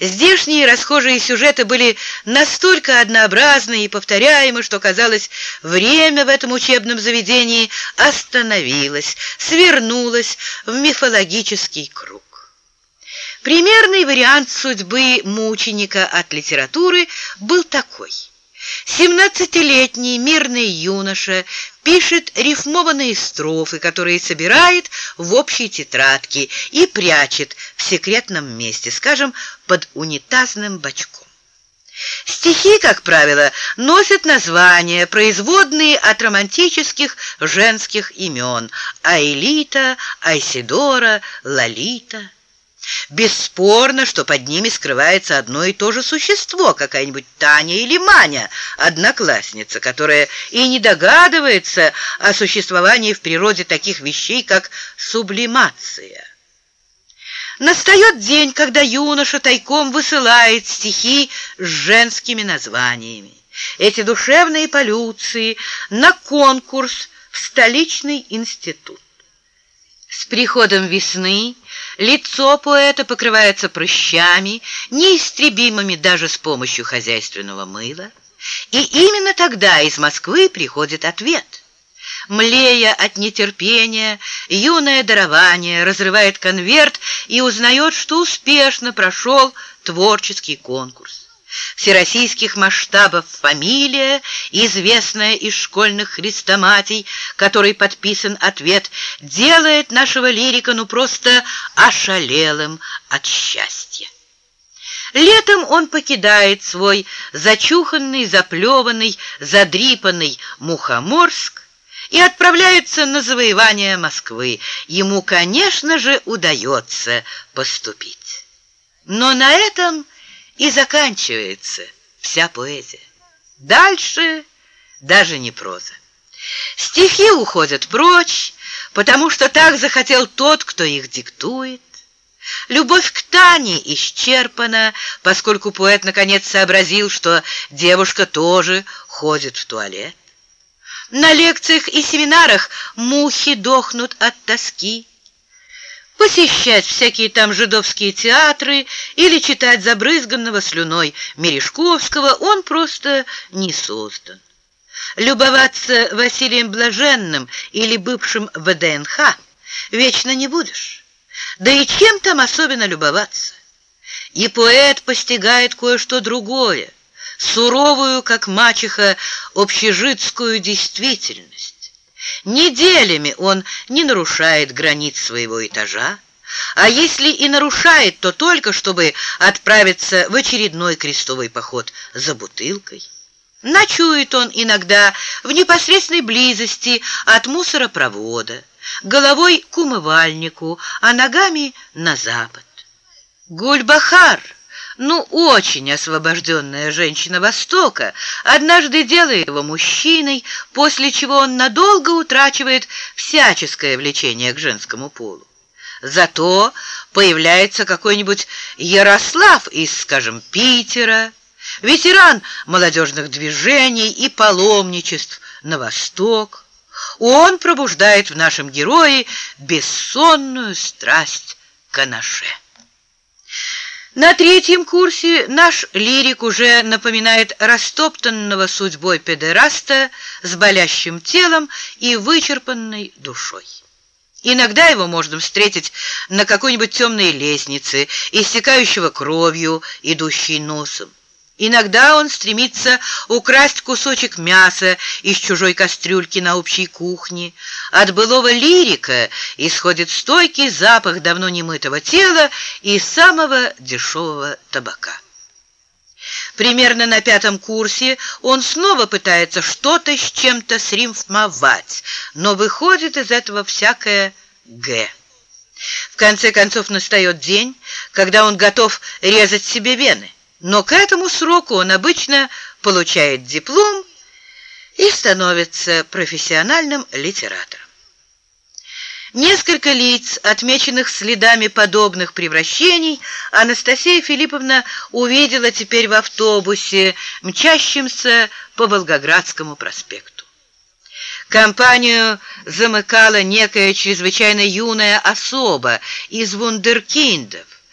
Здешние расхожие сюжеты были настолько однообразны и повторяемы, что, казалось, время в этом учебном заведении остановилось, свернулось в мифологический круг. Примерный вариант судьбы мученика от литературы был такой. Семнадцатилетний мирный юноша пишет рифмованные строфы, которые собирает в общей тетрадке и прячет в секретном месте, скажем, под унитазным бачком. Стихи, как правило, носят названия, производные от романтических женских имен – Аэлита, Айсидора, Лолита – Бесспорно, что под ними скрывается одно и то же существо, какая-нибудь Таня или Маня, одноклассница, которая и не догадывается о существовании в природе таких вещей, как сублимация. Настает день, когда юноша тайком высылает стихи с женскими названиями. Эти душевные полюции на конкурс в столичный институт. С приходом весны лицо поэта покрывается прыщами, неистребимыми даже с помощью хозяйственного мыла, и именно тогда из Москвы приходит ответ. Млея от нетерпения, юное дарование разрывает конверт и узнает, что успешно прошел творческий конкурс всероссийских масштабов фамилия, известная из школьных хрестоматий, которой подписан ответ, делает нашего лирика ну просто ошалелым от счастья. Летом он покидает свой зачуханный, заплеванный, задрипанный Мухоморск и отправляется на завоевание Москвы. Ему, конечно же, удается поступить. Но на этом и заканчивается вся поэзия. Дальше даже не проза. Стихи уходят прочь, потому что так захотел тот, кто их диктует. Любовь к Тане исчерпана, поскольку поэт наконец сообразил, что девушка тоже ходит в туалет. На лекциях и семинарах мухи дохнут от тоски посещать всякие там жидовские театры или читать забрызганного слюной Мережковского он просто не создан. Любоваться Василием Блаженным или бывшим ВДНХ вечно не будешь. Да и чем там особенно любоваться? И поэт постигает кое-что другое, суровую, как мачеха, общежитскую действительность. Неделями он не нарушает границ своего этажа, а если и нарушает, то только чтобы отправиться в очередной крестовый поход за бутылкой. Ночует он иногда в непосредственной близости от мусоропровода, головой к умывальнику, а ногами на запад. Гульбахар — ну, очень освобожденная женщина Востока, однажды делает его мужчиной, после чего он надолго утрачивает всяческое влечение к женскому полу. Зато появляется какой-нибудь Ярослав из, скажем, Питера, ветеран молодежных движений и паломничеств на восток. Он пробуждает в нашем герое бессонную страсть к анаше. На третьем курсе наш лирик уже напоминает растоптанного судьбой педераста с болящим телом и вычерпанной душой. Иногда его можно встретить на какой-нибудь темной лестнице, истекающего кровью, идущей носом. Иногда он стремится украсть кусочек мяса из чужой кастрюльки на общей кухне. От былого лирика исходит стойкий запах давно немытого тела и самого дешевого табака. Примерно на пятом курсе он снова пытается что-то с чем-то сримфмовать, но выходит из этого всякое «г». В конце концов настает день, когда он готов резать себе вены но к этому сроку он обычно получает диплом и становится профессиональным литератором. Несколько лиц, отмеченных следами подобных превращений, Анастасия Филипповна увидела теперь в автобусе, мчащемся по Волгоградскому проспекту. Компанию замыкала некая чрезвычайно юная особа из вундеркиндов,